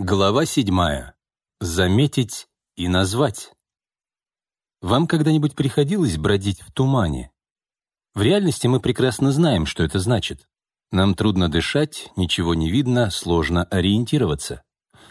Глава седьмая. Заметить и назвать. Вам когда-нибудь приходилось бродить в тумане? В реальности мы прекрасно знаем, что это значит. Нам трудно дышать, ничего не видно, сложно ориентироваться.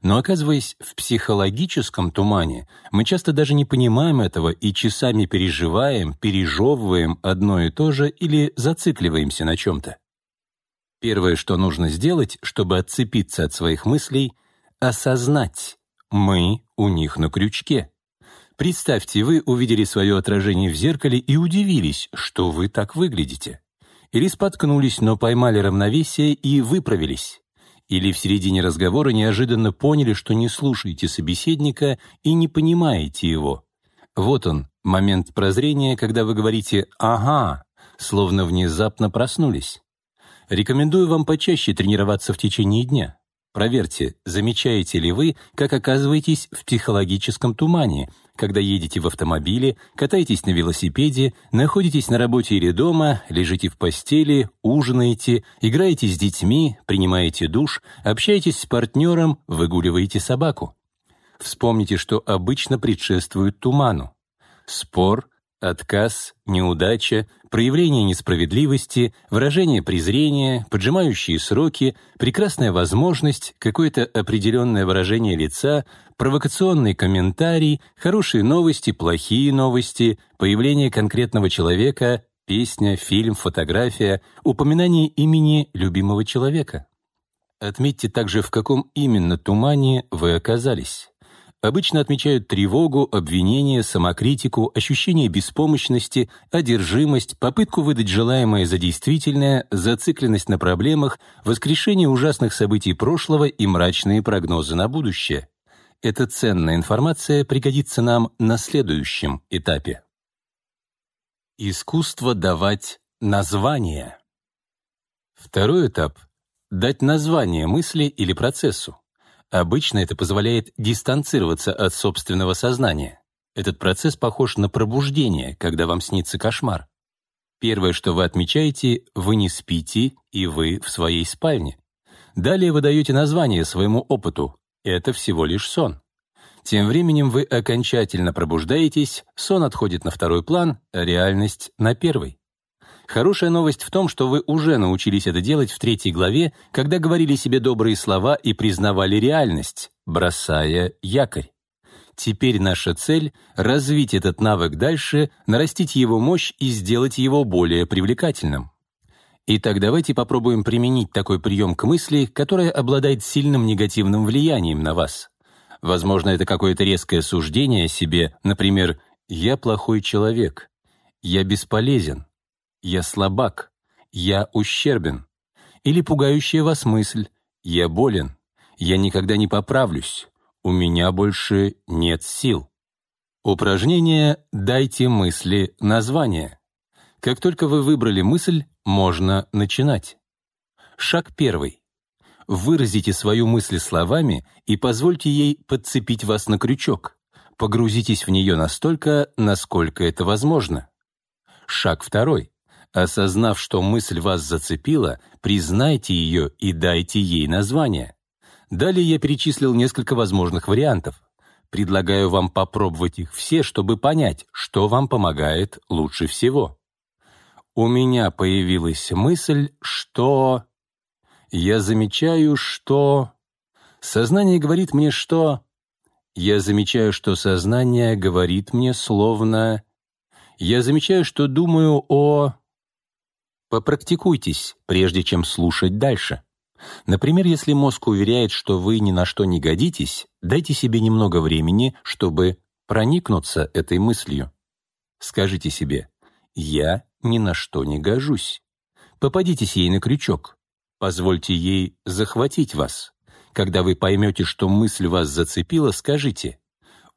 Но оказываясь в психологическом тумане, мы часто даже не понимаем этого и часами переживаем, пережевываем одно и то же или зацикливаемся на чем-то. Первое, что нужно сделать, чтобы отцепиться от своих мыслей — осознать, мы у них на крючке. Представьте, вы увидели свое отражение в зеркале и удивились, что вы так выглядите. Или споткнулись, но поймали равновесие и выправились. Или в середине разговора неожиданно поняли, что не слушаете собеседника и не понимаете его. Вот он, момент прозрения, когда вы говорите «ага», словно внезапно проснулись. Рекомендую вам почаще тренироваться в течение дня. Проверьте, замечаете ли вы, как оказываетесь в психологическом тумане, когда едете в автомобиле, катаетесь на велосипеде, находитесь на работе или дома, лежите в постели, ужинаете, играете с детьми, принимаете душ, общаетесь с партнером, выгуливаете собаку. Вспомните, что обычно предшествует туману. Спор, Отказ, неудача, проявление несправедливости, выражение презрения, поджимающие сроки, прекрасная возможность, какое-то определенное выражение лица, провокационный комментарий, хорошие новости, плохие новости, появление конкретного человека, песня, фильм, фотография, упоминание имени любимого человека. Отметьте также, в каком именно тумане вы оказались обычно отмечают тревогу, обвинение, самокритику, ощущение беспомощности, одержимость, попытку выдать желаемое за действительное, зацикленность на проблемах, воскрешение ужасных событий прошлого и мрачные прогнозы на будущее. Эта ценная информация пригодится нам на следующем этапе. Искусство давать название. Второй этап — дать название мысли или процессу. Обычно это позволяет дистанцироваться от собственного сознания. Этот процесс похож на пробуждение, когда вам снится кошмар. Первое, что вы отмечаете, вы не спите, и вы в своей спальне. Далее вы даете название своему опыту. Это всего лишь сон. Тем временем вы окончательно пробуждаетесь, сон отходит на второй план, а реальность — на первый. Хорошая новость в том, что вы уже научились это делать в третьей главе, когда говорили себе добрые слова и признавали реальность, бросая якорь. Теперь наша цель — развить этот навык дальше, нарастить его мощь и сделать его более привлекательным. Итак, давайте попробуем применить такой прием к мысли, которая обладает сильным негативным влиянием на вас. Возможно, это какое-то резкое суждение о себе, например, «я плохой человек», «я бесполезен», «я слабак», «я ущербен», или пугающая вас мысль «я болен», «я никогда не поправлюсь», «у меня больше нет сил». Упражнение «Дайте мысли название». Как только вы выбрали мысль, можно начинать. Шаг первый. Выразите свою мысль словами и позвольте ей подцепить вас на крючок. Погрузитесь в нее настолько, насколько это возможно. Шаг второй. Осознав, что мысль вас зацепила, признайте ее и дайте ей название. Далее я перечислил несколько возможных вариантов. Предлагаю вам попробовать их все, чтобы понять, что вам помогает лучше всего. У меня появилась мысль, что... Я замечаю, что... Сознание говорит мне, что... Я замечаю, что сознание говорит мне словно... Я замечаю, что думаю о... Попрактикуйтесь, прежде чем слушать дальше. Например, если мозг уверяет, что вы ни на что не годитесь, дайте себе немного времени, чтобы проникнуться этой мыслью. Скажите себе «Я ни на что не гожусь». Попадитесь ей на крючок. Позвольте ей захватить вас. Когда вы поймете, что мысль вас зацепила, скажите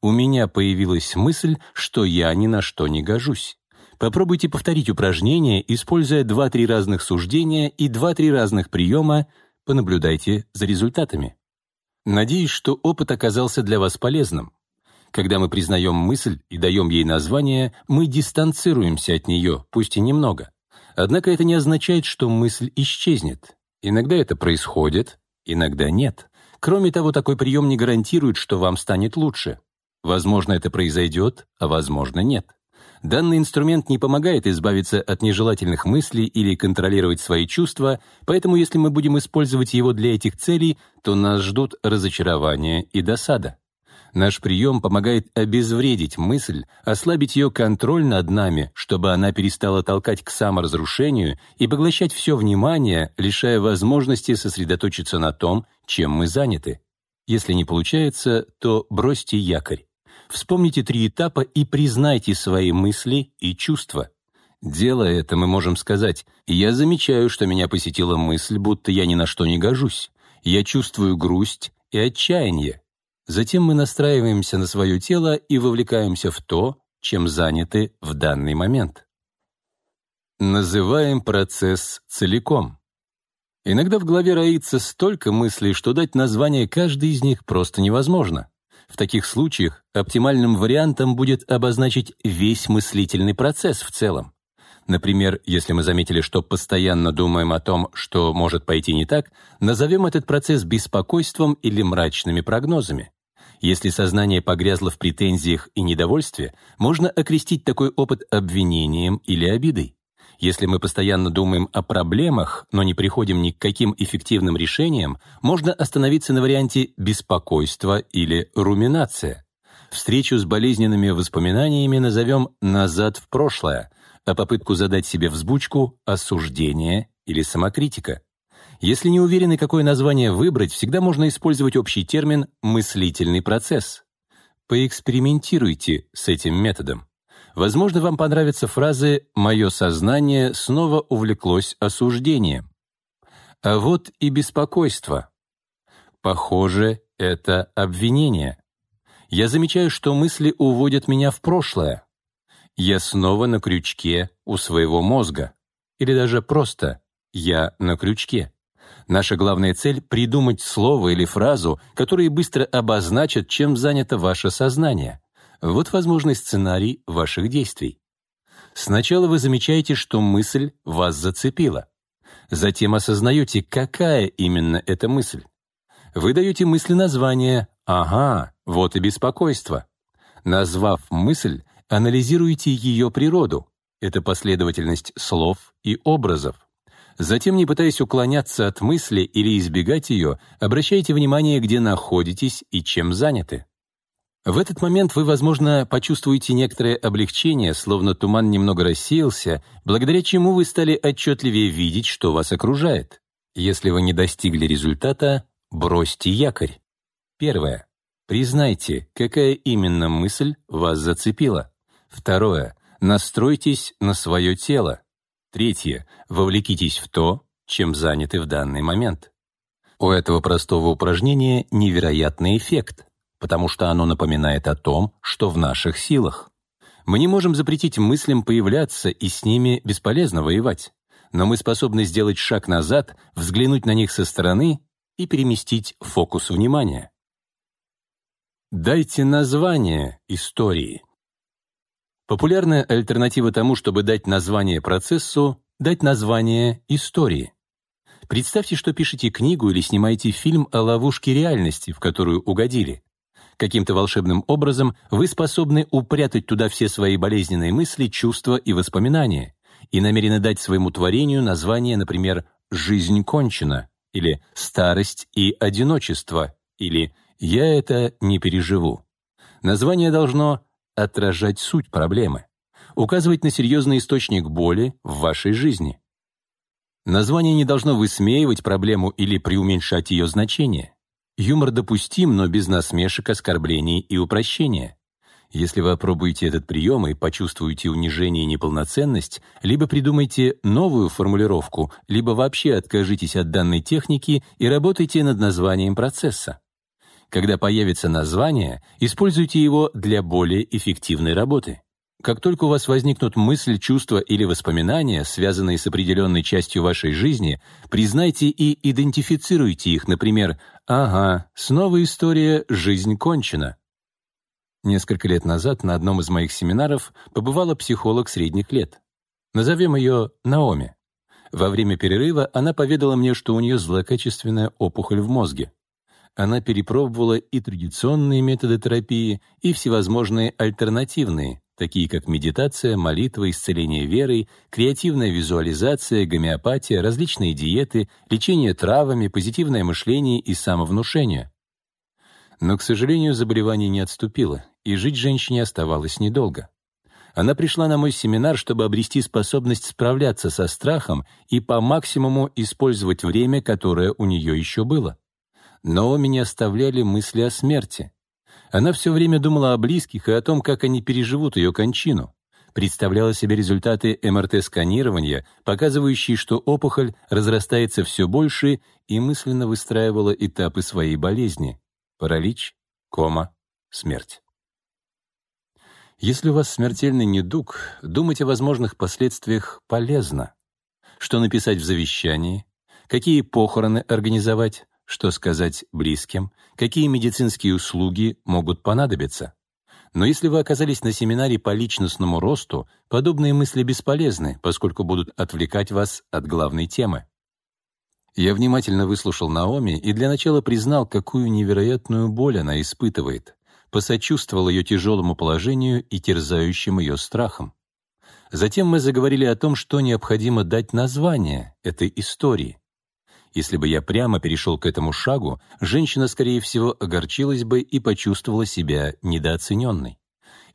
«У меня появилась мысль, что я ни на что не гожусь». Попробуйте повторить упражнение, используя 2-3 разных суждения и 2-3 разных приема, понаблюдайте за результатами. Надеюсь, что опыт оказался для вас полезным. Когда мы признаем мысль и даем ей название, мы дистанцируемся от нее, пусть и немного. Однако это не означает, что мысль исчезнет. Иногда это происходит, иногда нет. Кроме того, такой прием не гарантирует, что вам станет лучше. Возможно, это произойдет, а возможно, нет. Данный инструмент не помогает избавиться от нежелательных мыслей или контролировать свои чувства, поэтому если мы будем использовать его для этих целей, то нас ждут разочарование и досада. Наш прием помогает обезвредить мысль, ослабить ее контроль над нами, чтобы она перестала толкать к саморазрушению и поглощать все внимание, лишая возможности сосредоточиться на том, чем мы заняты. Если не получается, то бросьте якорь. Вспомните три этапа и признайте свои мысли и чувства. Делая это, мы можем сказать, «Я замечаю, что меня посетила мысль, будто я ни на что не гожусь. Я чувствую грусть и отчаяние. Затем мы настраиваемся на свое тело и вовлекаемся в то, чем заняты в данный момент. Называем процесс целиком. Иногда в голове роится столько мыслей, что дать название каждой из них просто невозможно. В таких случаях оптимальным вариантом будет обозначить весь мыслительный процесс в целом. Например, если мы заметили, что постоянно думаем о том, что может пойти не так, назовем этот процесс беспокойством или мрачными прогнозами. Если сознание погрязло в претензиях и недовольстве, можно окрестить такой опыт обвинением или обидой. Если мы постоянно думаем о проблемах, но не приходим ни к каким эффективным решениям, можно остановиться на варианте беспокойства или руминация. Встречу с болезненными воспоминаниями назовем «назад в прошлое», а попытку задать себе взбучку «осуждение» или «самокритика». Если не уверены, какое название выбрать, всегда можно использовать общий термин «мыслительный процесс». Поэкспериментируйте с этим методом. Возможно, вам понравятся фразы «моё сознание снова увлеклось осуждением». А вот и беспокойство. Похоже, это обвинение. Я замечаю, что мысли уводят меня в прошлое. Я снова на крючке у своего мозга. Или даже просто «я на крючке». Наша главная цель — придумать слово или фразу, которые быстро обозначат, чем занято ваше сознание. Вот возможный сценарий ваших действий. Сначала вы замечаете, что мысль вас зацепила. Затем осознаете, какая именно эта мысль. Вы даете мысли название «Ага, вот и беспокойство». Назвав мысль, анализируете ее природу. Это последовательность слов и образов. Затем, не пытаясь уклоняться от мысли или избегать ее, обращайте внимание, где находитесь и чем заняты. В этот момент вы, возможно, почувствуете некоторое облегчение, словно туман немного рассеялся, благодаря чему вы стали отчетливее видеть, что вас окружает. Если вы не достигли результата, бросьте якорь. Первое. Признайте, какая именно мысль вас зацепила. Второе. Настройтесь на свое тело. Третье. Вовлекитесь в то, чем заняты в данный момент. У этого простого упражнения невероятный эффект, потому что оно напоминает о том, что в наших силах. Мы не можем запретить мыслям появляться, и с ними бесполезно воевать. Но мы способны сделать шаг назад, взглянуть на них со стороны и переместить фокус внимания. Дайте название истории. Популярная альтернатива тому, чтобы дать название процессу, дать название истории. Представьте, что пишете книгу или снимаете фильм о ловушке реальности, в которую угодили. Каким-то волшебным образом вы способны упрятать туда все свои болезненные мысли, чувства и воспоминания и намерены дать своему творению название, например, «Жизнь кончена» или «Старость и одиночество» или «Я это не переживу». Название должно отражать суть проблемы, указывать на серьезный источник боли в вашей жизни. Название не должно высмеивать проблему или преуменьшать ее значение. Юмор допустим, но без насмешек, оскорблений и упрощения. Если вы опробуете этот прием и почувствуете унижение и неполноценность, либо придумайте новую формулировку, либо вообще откажитесь от данной техники и работайте над названием процесса. Когда появится название, используйте его для более эффективной работы. Как только у вас возникнут мысль, чувства или воспоминания, связанные с определенной частью вашей жизни, признайте и идентифицируйте их, например, «Ага, снова история «Жизнь кончена». Несколько лет назад на одном из моих семинаров побывала психолог средних лет. Назовем ее Наоми. Во время перерыва она поведала мне, что у нее злокачественная опухоль в мозге. она перепробовала и традиционные методы терапии, и всевозможные альтернативные, такие как медитация, молитва, исцеление верой, креативная визуализация, гомеопатия, различные диеты, лечение травами, позитивное мышление и самовнушение. Но, к сожалению, заболевание не отступило, и жить женщине оставалось недолго. Она пришла на мой семинар, чтобы обрести способность справляться со страхом и по максимуму использовать время, которое у нее еще было. Но меня оставляли мысли о смерти. Она все время думала о близких и о том, как они переживут ее кончину. Представляла себе результаты МРТ-сканирования, показывающие, что опухоль разрастается все больше, и мысленно выстраивала этапы своей болезни — паралич, кома, смерть. Если у вас смертельный недуг, думать о возможных последствиях полезно. Что написать в завещании, какие похороны организовать, что сказать близким, какие медицинские услуги могут понадобиться. Но если вы оказались на семинаре по личностному росту, подобные мысли бесполезны, поскольку будут отвлекать вас от главной темы. Я внимательно выслушал Наоми и для начала признал, какую невероятную боль она испытывает посочувствовал ее тяжелому положению и терзающим ее страхам. Затем мы заговорили о том, что необходимо дать название этой истории. Если бы я прямо перешел к этому шагу, женщина, скорее всего, огорчилась бы и почувствовала себя недооцененной.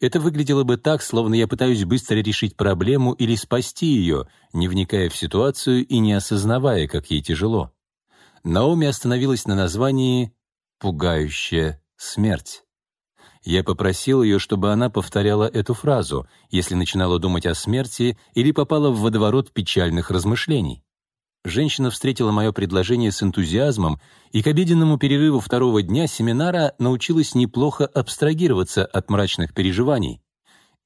Это выглядело бы так, словно я пытаюсь быстро решить проблему или спасти ее, не вникая в ситуацию и не осознавая, как ей тяжело. Наоми остановилась на названии «Пугающая смерть». Я попросил ее, чтобы она повторяла эту фразу, если начинала думать о смерти или попала в водоворот печальных размышлений. Женщина встретила мое предложение с энтузиазмом и к обеденному перерыву второго дня семинара научилась неплохо абстрагироваться от мрачных переживаний.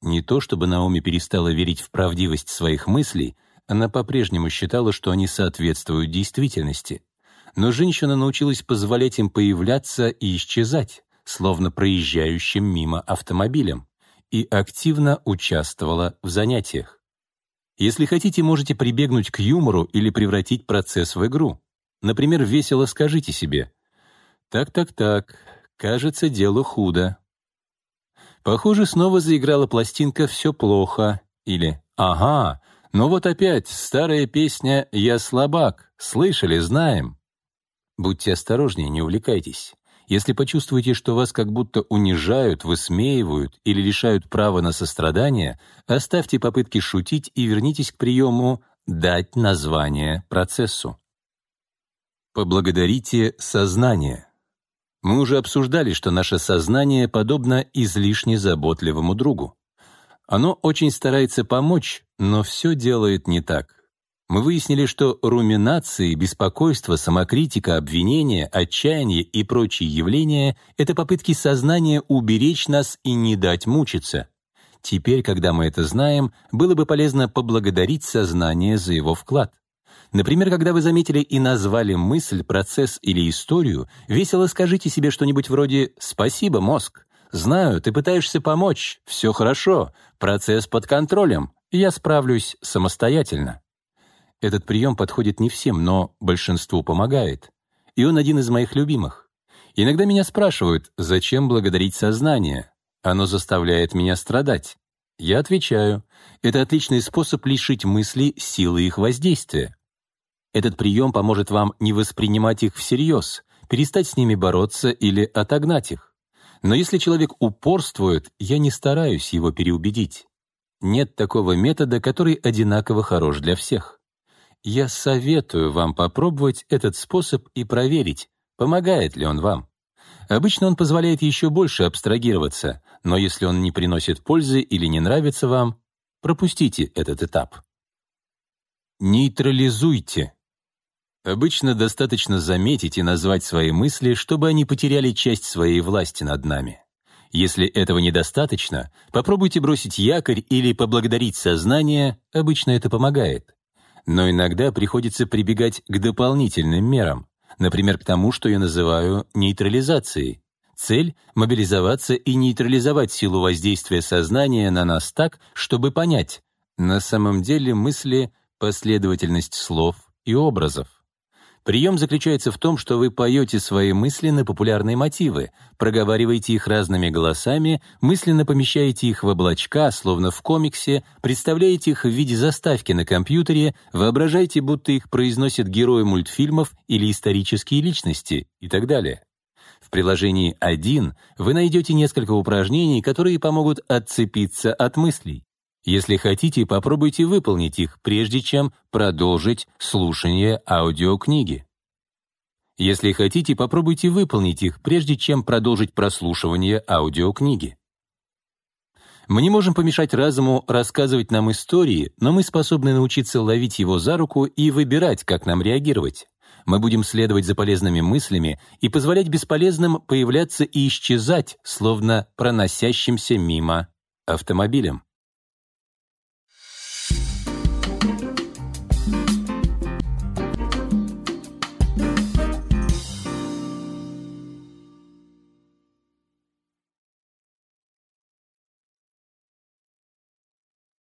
Не то чтобы Наоми перестала верить в правдивость своих мыслей, она по-прежнему считала, что они соответствуют действительности. Но женщина научилась позволять им появляться и исчезать, словно проезжающим мимо автомобилем, и активно участвовала в занятиях. Если хотите, можете прибегнуть к юмору или превратить процесс в игру. Например, весело скажите себе «Так-так-так, кажется, дело худо». Похоже, снова заиграла пластинка «Все плохо» или «Ага, но вот опять старая песня «Я слабак», слышали, знаем». Будьте осторожнее, не увлекайтесь. Если почувствуете, что вас как будто унижают, высмеивают или лишают права на сострадание, оставьте попытки шутить и вернитесь к приему «дать название процессу». Поблагодарите сознание. Мы уже обсуждали, что наше сознание подобно излишне заботливому другу. Оно очень старается помочь, но все делает не так мы выяснили, что руминации, беспокойство, самокритика, обвинение, отчаяние и прочие явления — это попытки сознания уберечь нас и не дать мучиться. Теперь, когда мы это знаем, было бы полезно поблагодарить сознание за его вклад. Например, когда вы заметили и назвали мысль, процесс или историю, весело скажите себе что-нибудь вроде «Спасибо, мозг! Знаю, ты пытаешься помочь, все хорошо, процесс под контролем, я справлюсь самостоятельно». Этот прием подходит не всем, но большинству помогает. И он один из моих любимых. Иногда меня спрашивают, зачем благодарить сознание? Оно заставляет меня страдать. Я отвечаю, это отличный способ лишить мысли силы их воздействия. Этот прием поможет вам не воспринимать их всерьез, перестать с ними бороться или отогнать их. Но если человек упорствует, я не стараюсь его переубедить. Нет такого метода, который одинаково хорош для всех. Я советую вам попробовать этот способ и проверить, помогает ли он вам. Обычно он позволяет еще больше абстрагироваться, но если он не приносит пользы или не нравится вам, пропустите этот этап. Нейтрализуйте. Обычно достаточно заметить и назвать свои мысли, чтобы они потеряли часть своей власти над нами. Если этого недостаточно, попробуйте бросить якорь или поблагодарить сознание, обычно это помогает. Но иногда приходится прибегать к дополнительным мерам, например, к тому, что я называю нейтрализацией. Цель — мобилизоваться и нейтрализовать силу воздействия сознания на нас так, чтобы понять, на самом деле мысли — последовательность слов и образов. Прием заключается в том, что вы поете свои мысли на популярные мотивы, проговариваете их разными голосами, мысленно помещаете их в облачка, словно в комиксе, представляете их в виде заставки на компьютере, воображаете, будто их произносят герои мультфильмов или исторические личности и так далее. В приложении «1» вы найдете несколько упражнений, которые помогут отцепиться от мыслей. Если хотите, попробуйте выполнить их, прежде чем продолжить слушание аудиокниги. Если хотите, попробуйте выполнить их, прежде чем продолжить прослушивание аудиокниги. Мы не можем помешать разуму рассказывать нам истории, но мы способны научиться ловить его за руку и выбирать, как нам реагировать. Мы будем следовать за полезными мыслями и позволять бесполезным появляться и исчезать, словно проносящимся мимо автомобилем.